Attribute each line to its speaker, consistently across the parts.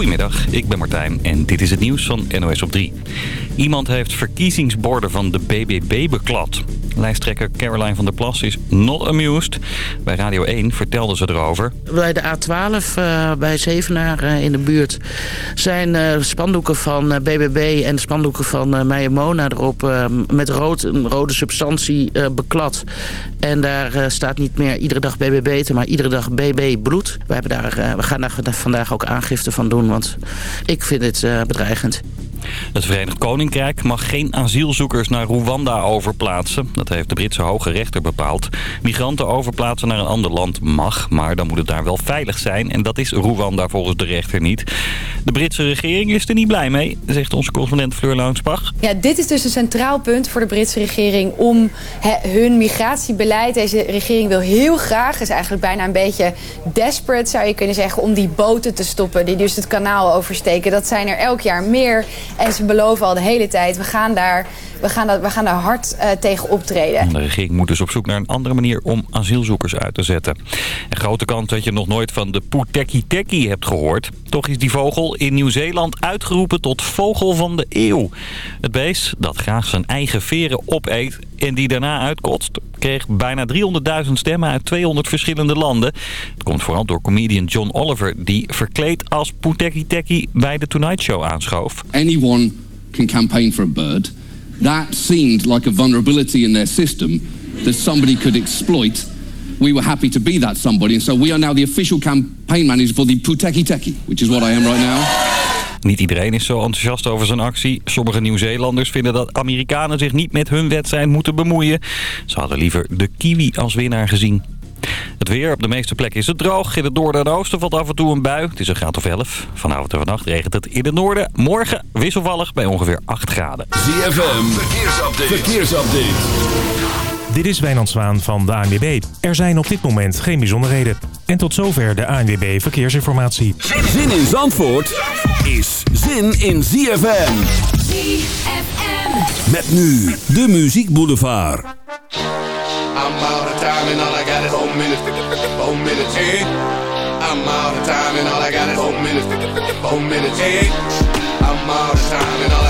Speaker 1: Goedemiddag, ik ben Martijn en dit is het nieuws van NOS op 3. Iemand heeft verkiezingsborden van de BBB beklad. Lijsttrekker Caroline van der Plas is not amused. Bij Radio 1 vertelde ze erover.
Speaker 2: Bij de A12 uh, bij Zevenaar uh, in de buurt zijn uh, spandoeken van BBB en spandoeken van Meijer Mona erop met rood, een rode substantie beklad. En daar staat niet meer iedere dag BBB te, maar iedere dag BB bloed. We, hebben daar, we gaan daar vandaag ook aangifte van doen, want ik vind het bedreigend.
Speaker 1: Het Verenigd Koninkrijk mag geen asielzoekers naar Rwanda overplaatsen. Dat heeft de Britse hoge rechter bepaald. Migranten overplaatsen naar een ander land mag, maar dan moet het daar wel veilig zijn. En dat is Rwanda volgens de rechter niet. De Britse regering is er niet blij mee, zegt onze correspondent Fleur Launsbach.
Speaker 3: Ja, dit is dus een centraal punt voor de Britse regering om hun migratiebeleid. Deze regering wil heel graag, is eigenlijk bijna een beetje desperate zou je kunnen zeggen, om die boten te stoppen die dus het kanaal oversteken. Dat zijn er elk jaar meer. En ze beloven al de hele tijd, we gaan daar, we gaan daar, we gaan daar hard uh, tegen optreden.
Speaker 1: De regering moet dus op zoek naar een andere manier om asielzoekers uit te zetten. Een grote kans dat je nog nooit van de Teki hebt gehoord. Toch is die vogel in Nieuw-Zeeland uitgeroepen tot vogel van de eeuw. Het beest, dat graag zijn eigen veren opeet en die daarna uitkotst... kreeg bijna 300.000 stemmen uit 200 verschillende landen. Het komt vooral door comedian John Oliver... die verkleed als Puteki Teki bij de Tonight Show aanschoof.
Speaker 4: Anyone can campaign for a bird. That seemed like a vulnerability in their system that somebody could exploit we were happy to be that somebody. And so we are now the official campaign manager for the Puteki Teki, which is what I am right now.
Speaker 1: Niet iedereen is zo enthousiast over zijn actie. Sommige Nieuw-Zeelanders vinden dat Amerikanen zich niet met hun wedstrijd moeten bemoeien. Ze hadden liever de kiwi als winnaar gezien. Het weer, op de meeste plekken is het droog. In het noorden en oosten valt af en toe een bui. Het is een graad of 11. Vanavond en vannacht regent het in het noorden. Morgen wisselvallig bij ongeveer 8 graden.
Speaker 5: ZFM, verkeersupdate. verkeersupdate.
Speaker 6: Dit is Wijnand Zwaan van de ANWB. Er zijn op dit moment geen bijzonderheden. En tot zover de ANWB Verkeersinformatie.
Speaker 5: Zin in Zandvoort is zin in ZFM.
Speaker 7: ZFM.
Speaker 5: Met nu de Muziek Boulevard.
Speaker 8: I'm out of time and all I got is four minutes. Four minutes, hey. I'm out of time and all I got is four minutes. Four minutes, hey. I'm out of time and all I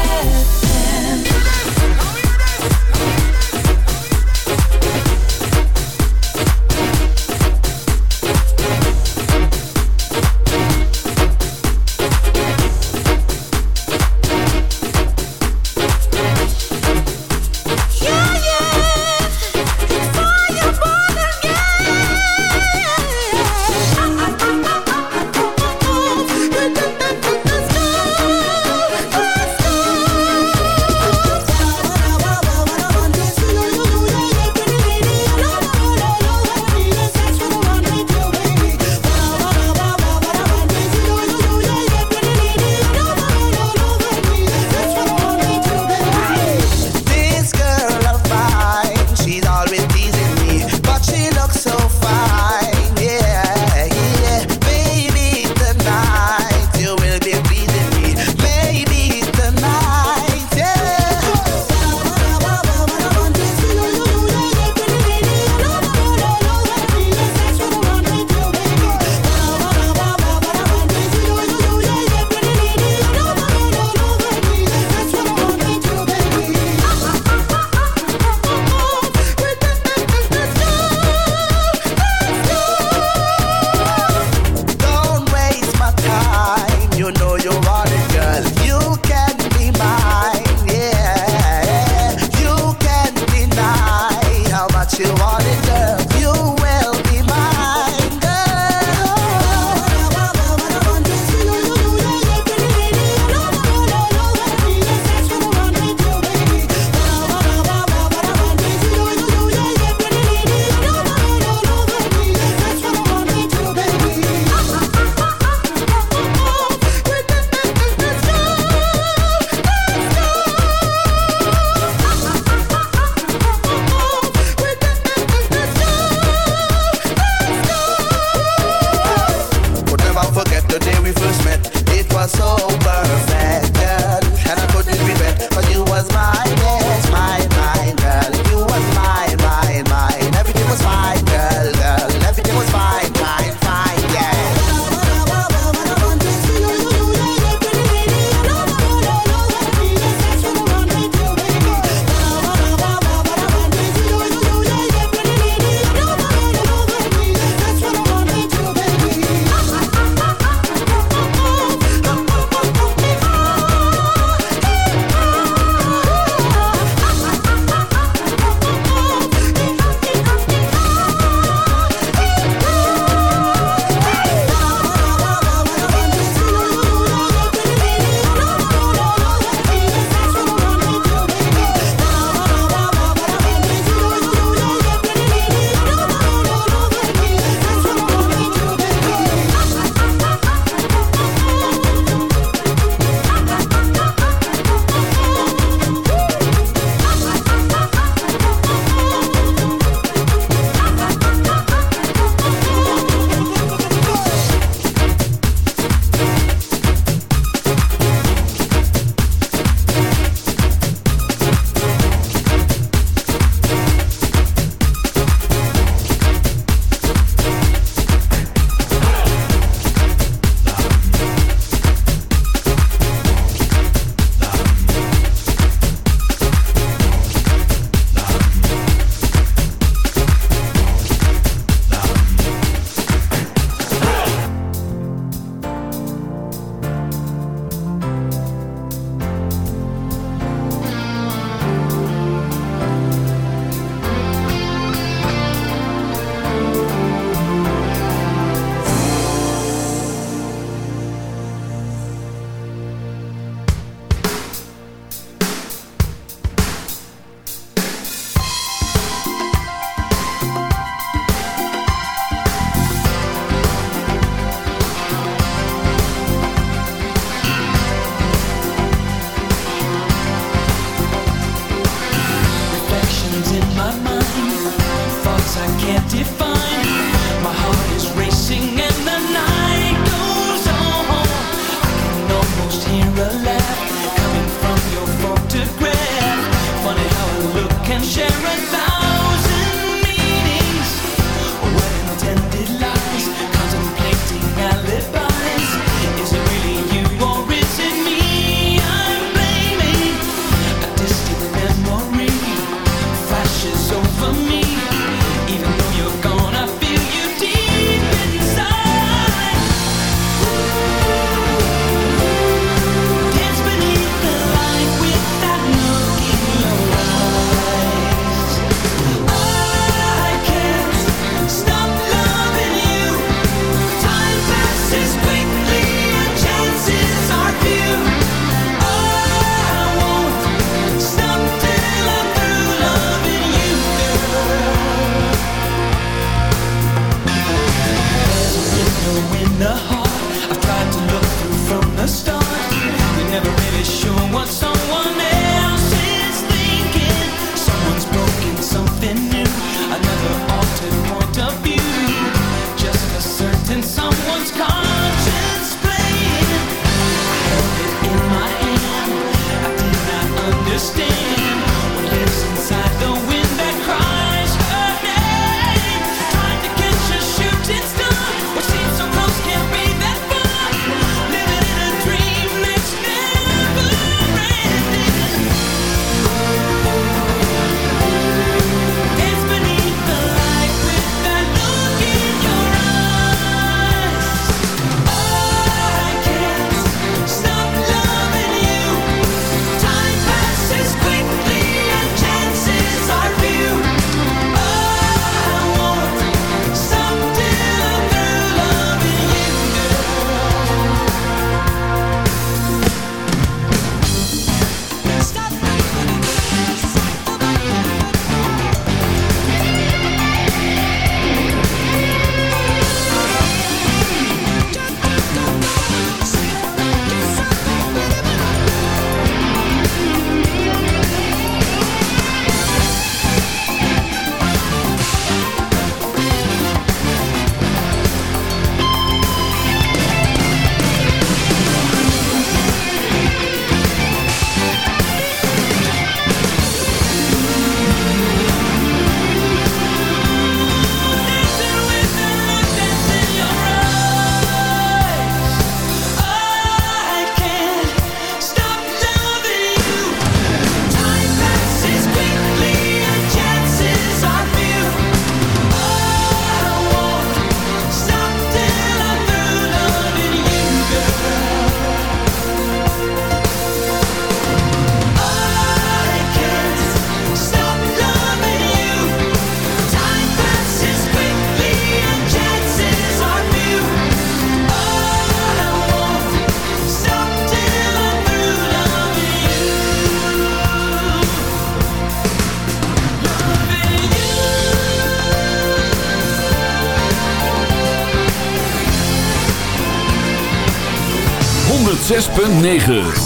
Speaker 7: 106.9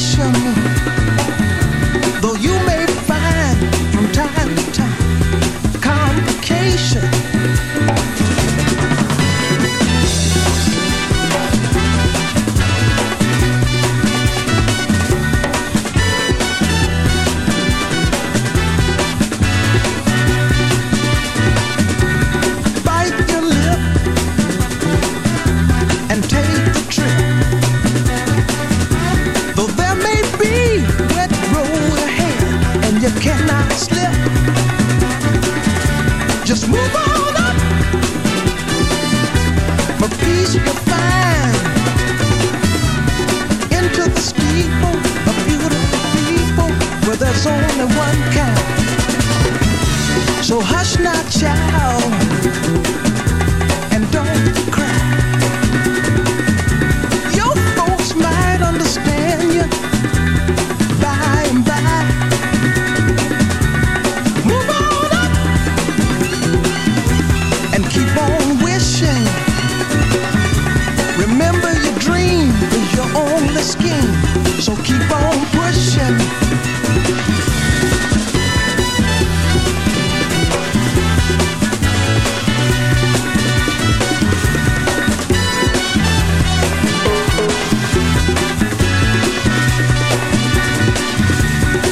Speaker 9: show me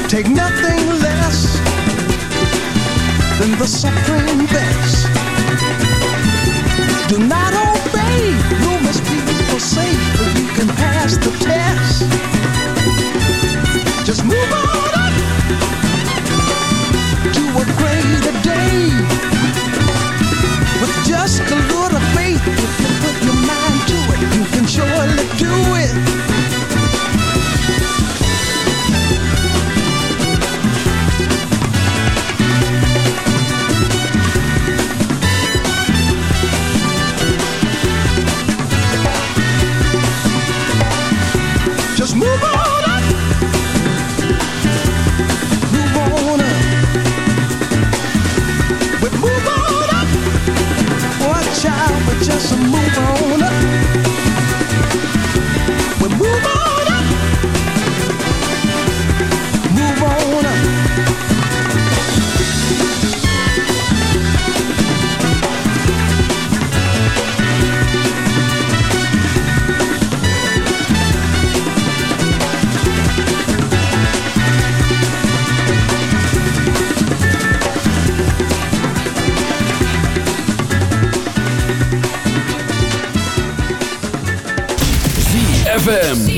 Speaker 9: Take nothing less than the supreme best. Do not obey, rumors people say, but you can pass the test
Speaker 5: ZFM.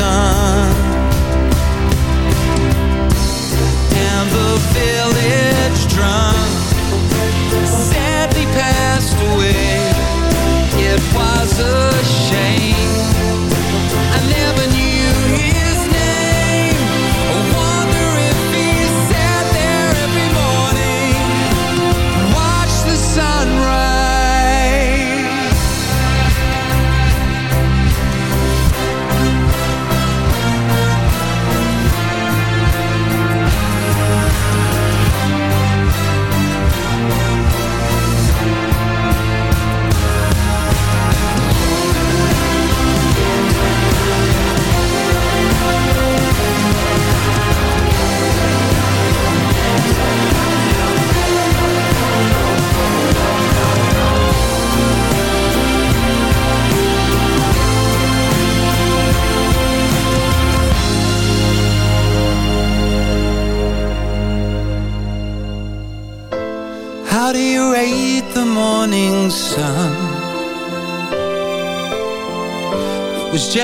Speaker 10: sun.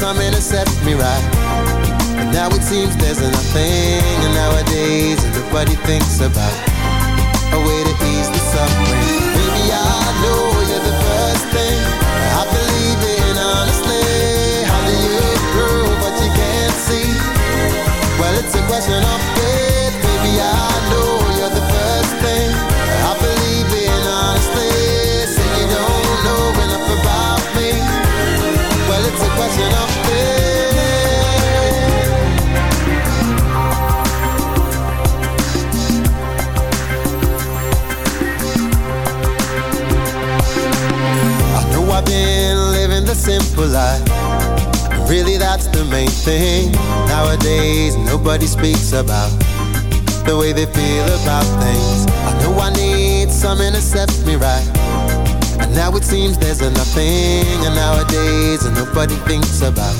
Speaker 11: something to set me right. But now it seems there's nothing, and nowadays everybody thinks about a way to ease the suffering. Baby, I know you're the first thing nowadays nobody speaks about
Speaker 10: the way they feel about things. I know I need some intercept me right. And now it seems there's a nothing and nowadays and nobody thinks about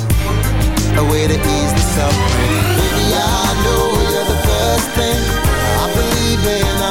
Speaker 10: a way to ease the suffering. Baby, I know you're the first thing I believe in.